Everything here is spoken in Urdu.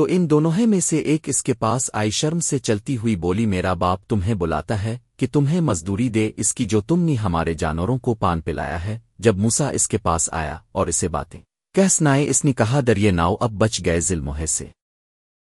تو ان دونوں میں سے ایک اس کے پاس آئی شرم سے چلتی ہوئی بولی، میرا باپ تمہیں بلاتا ہے کہ تمہیں مزدوری دے، اس کی جو تم نے ہمارے جانوروں کو پان پلایا ہے۔ جب موسا اس کے پاس آیا اور اسے باتیں کہ سنائے، اس نے کہا دریا ناؤ، اب بچ گئے ظلموہے سے